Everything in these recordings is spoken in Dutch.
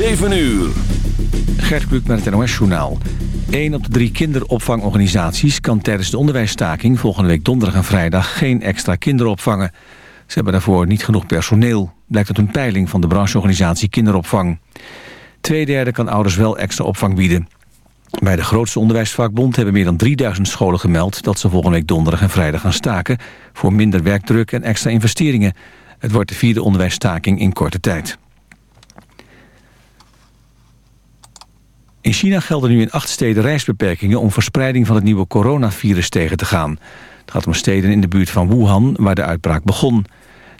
7 uur. Gert Kluk met het NOS-journaal. Eén op de drie kinderopvangorganisaties kan tijdens de onderwijsstaking... volgende week donderdag en vrijdag geen extra kinderen opvangen. Ze hebben daarvoor niet genoeg personeel. Blijkt uit een peiling van de brancheorganisatie Kinderopvang. Tweederde kan ouders wel extra opvang bieden. Bij de grootste onderwijsvakbond hebben meer dan 3000 scholen gemeld... dat ze volgende week donderdag en vrijdag gaan staken... voor minder werkdruk en extra investeringen. Het wordt de vierde onderwijsstaking in korte tijd. In China gelden nu in acht steden reisbeperkingen... om verspreiding van het nieuwe coronavirus tegen te gaan. Het gaat om steden in de buurt van Wuhan, waar de uitbraak begon.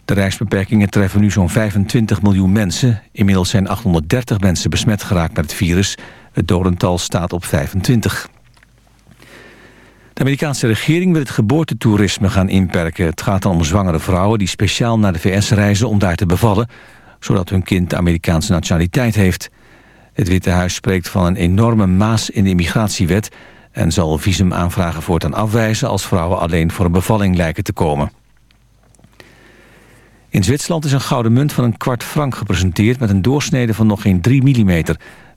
De reisbeperkingen treffen nu zo'n 25 miljoen mensen. Inmiddels zijn 830 mensen besmet geraakt met het virus. Het dodental staat op 25. De Amerikaanse regering wil het geboortetoerisme gaan inperken. Het gaat dan om zwangere vrouwen die speciaal naar de VS reizen om daar te bevallen... zodat hun kind de Amerikaanse nationaliteit heeft... Het Witte Huis spreekt van een enorme maas in de immigratiewet... en zal visumaanvragen voortaan afwijzen als vrouwen alleen voor een bevalling lijken te komen. In Zwitserland is een gouden munt van een kwart frank gepresenteerd... met een doorsnede van nog geen 3 mm.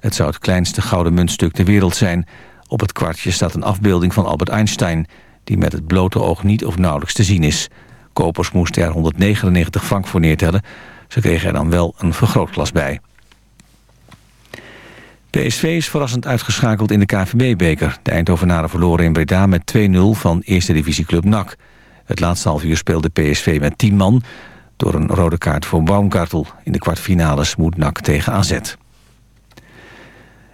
Het zou het kleinste gouden muntstuk ter wereld zijn. Op het kwartje staat een afbeelding van Albert Einstein... die met het blote oog niet of nauwelijks te zien is. Kopers moesten er 199 frank voor neertellen. Ze kregen er dan wel een vergrootglas bij. PSV is verrassend uitgeschakeld in de KVB-beker. De Eindhovenaren verloren in Breda met 2-0 van eerste divisieclub NAC. Het laatste half uur speelde PSV met 10 man... door een rode kaart voor Baumgartel. In de kwartfinales moet NAC tegen AZ.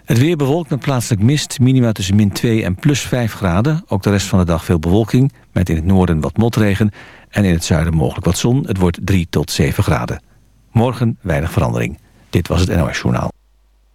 Het weer bewolkt met plaatselijk mist, minima tussen min 2 en plus 5 graden. Ook de rest van de dag veel bewolking, met in het noorden wat motregen... en in het zuiden mogelijk wat zon. Het wordt 3 tot 7 graden. Morgen weinig verandering. Dit was het NOS Journaal.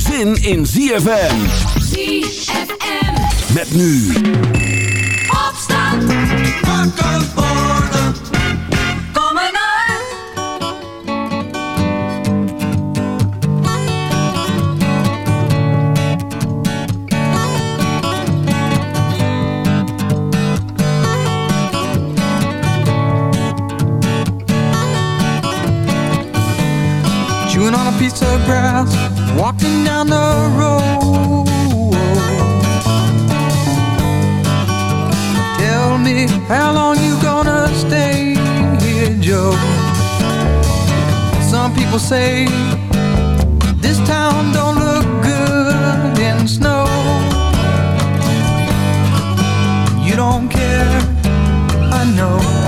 zin in ZFM. ZFM. Met nu Opstand. Wakker worden. Kom maar naar. Chewing on a piece of grass, walking down the road. Tell me how long you gonna stay here, Joe? Some people say this town don't look good in snow. You don't care, I know.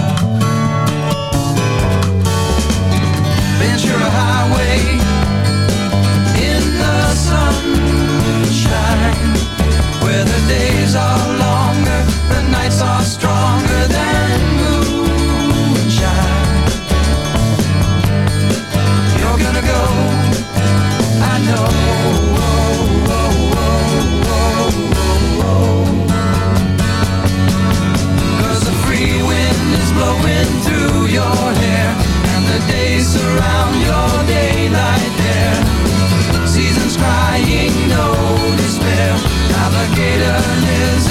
alligator lives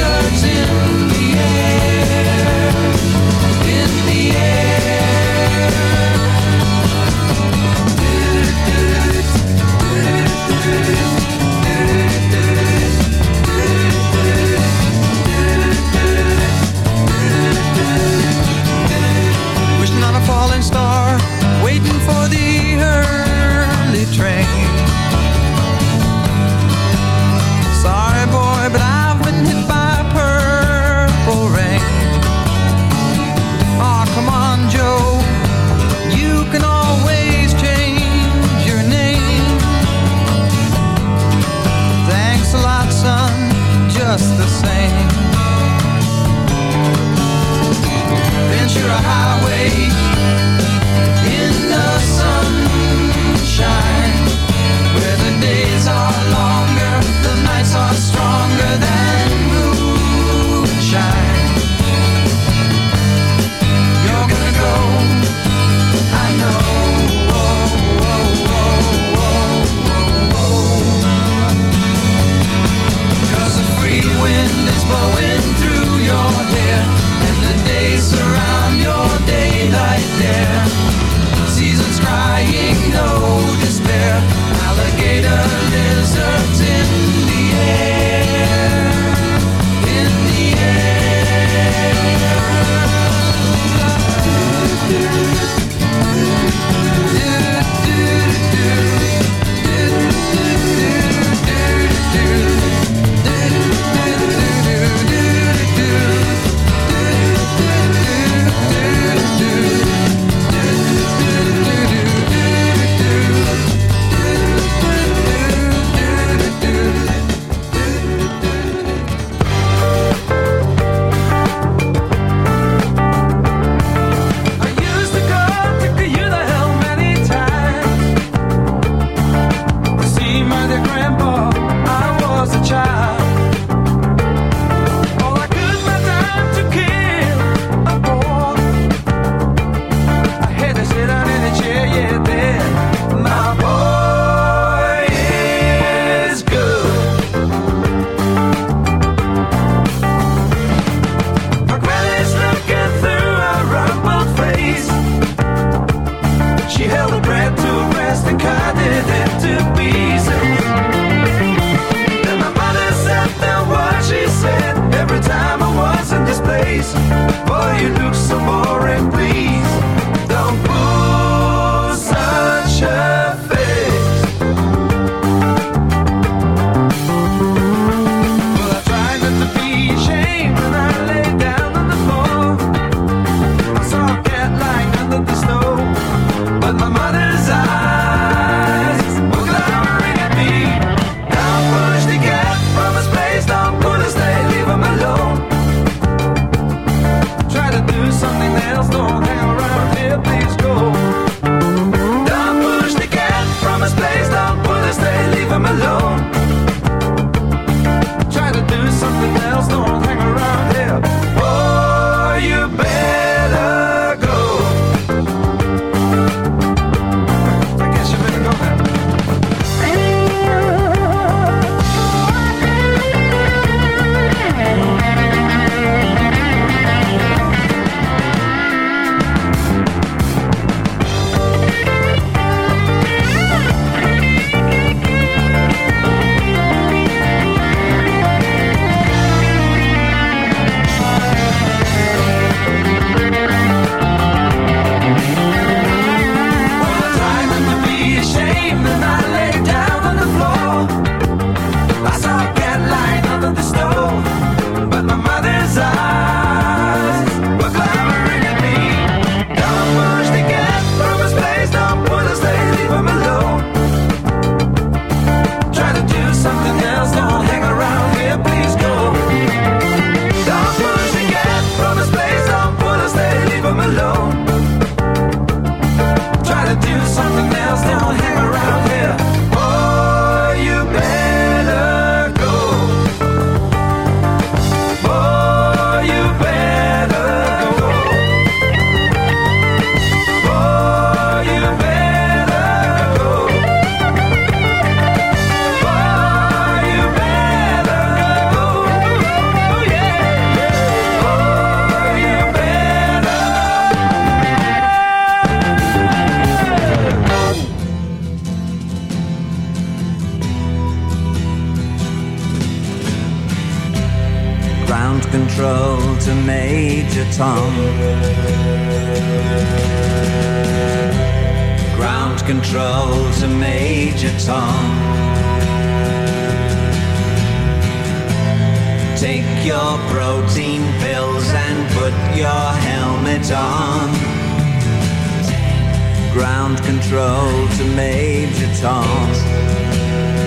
control to Major Tom.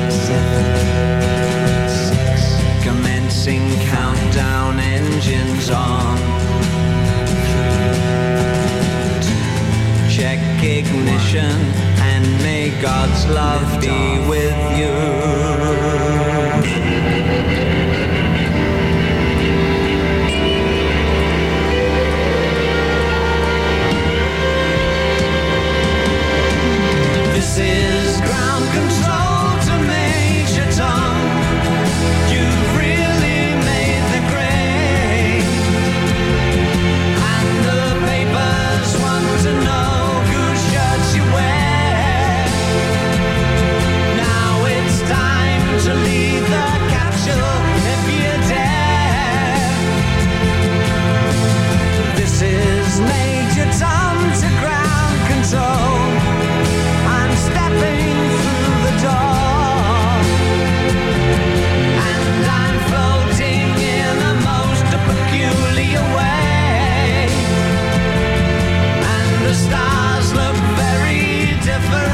Six, Commencing countdown, engines on. Check ignition and may God's love be with you. different.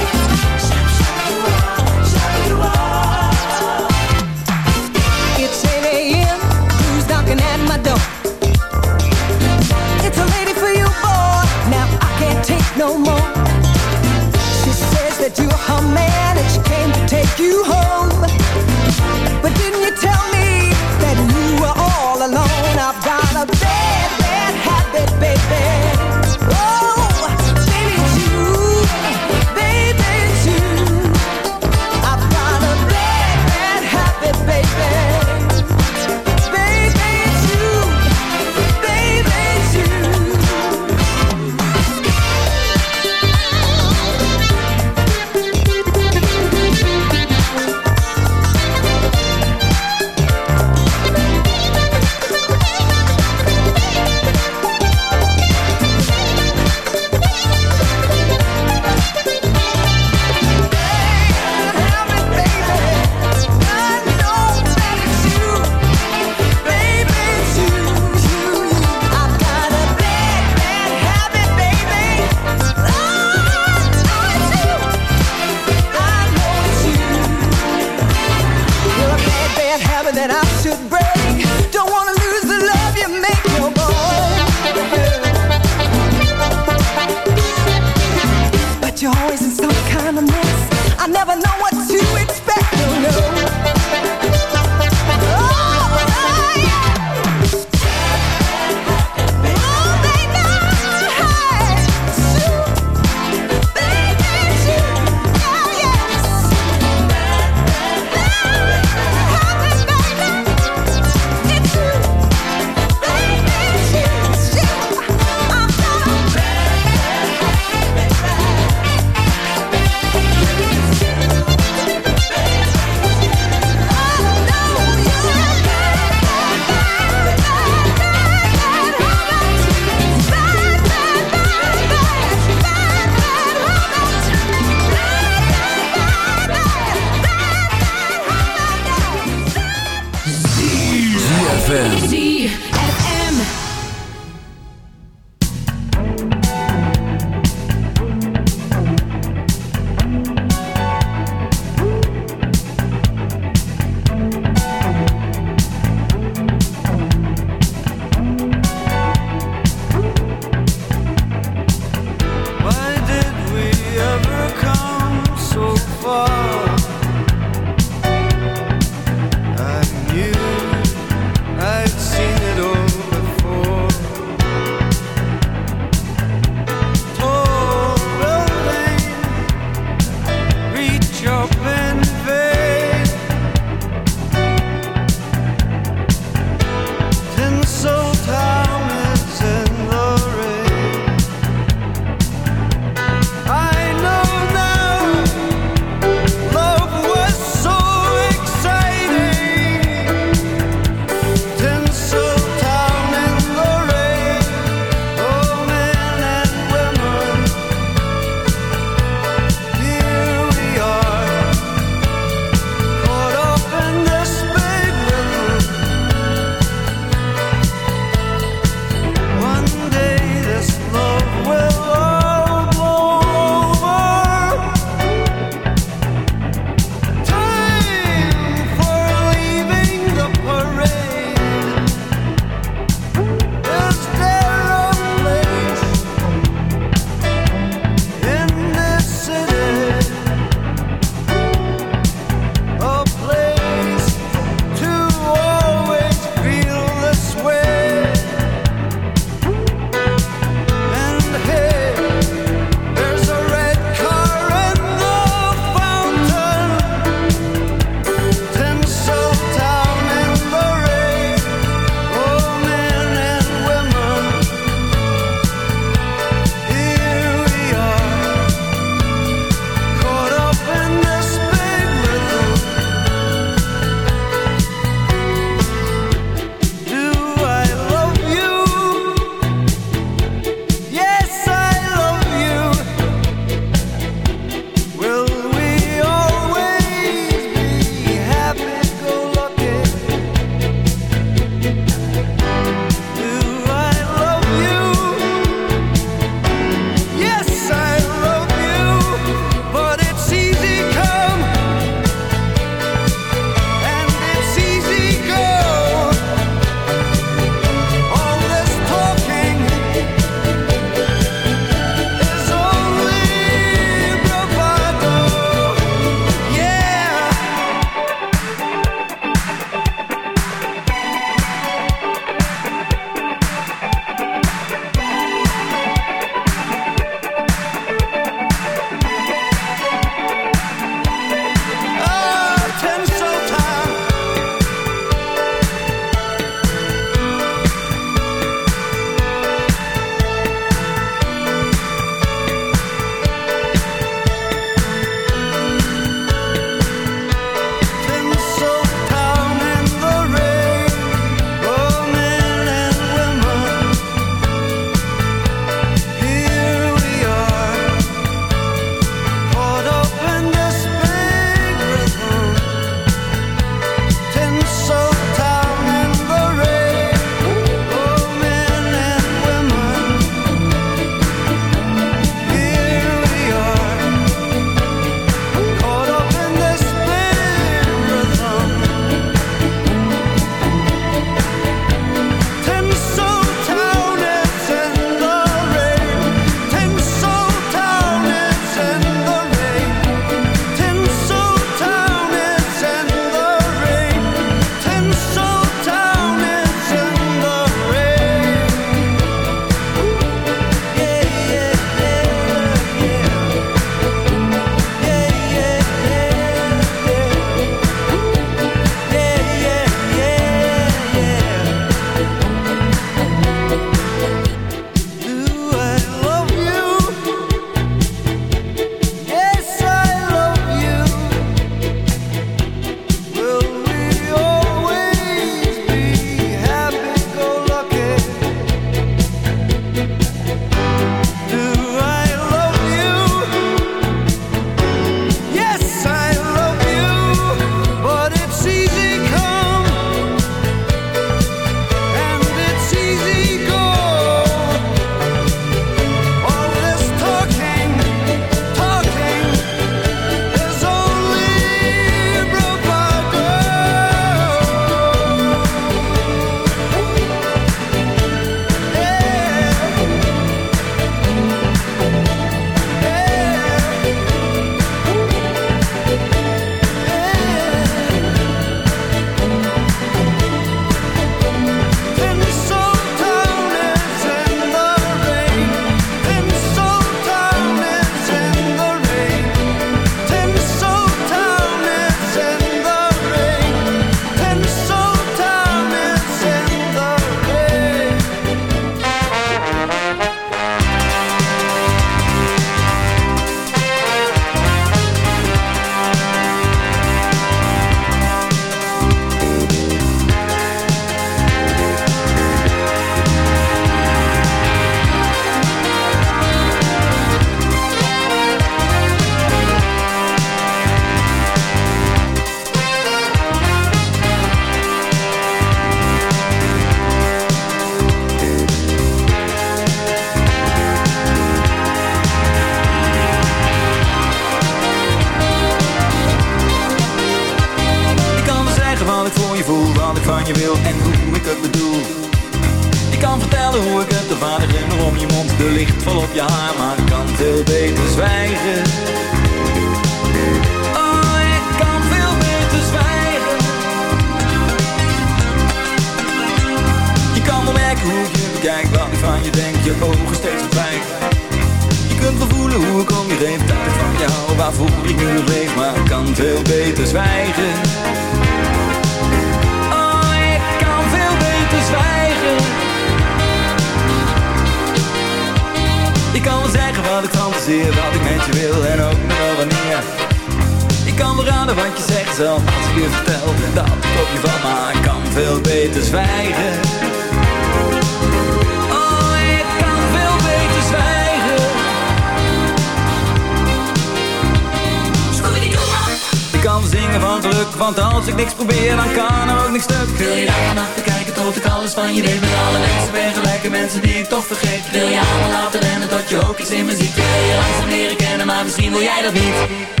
mensen die toch vergeet Wil je allemaal laten rennen tot je ook iets in muziek? ziet Wil je langzaam leren kennen, maar misschien wil jij dat niet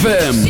ZFM.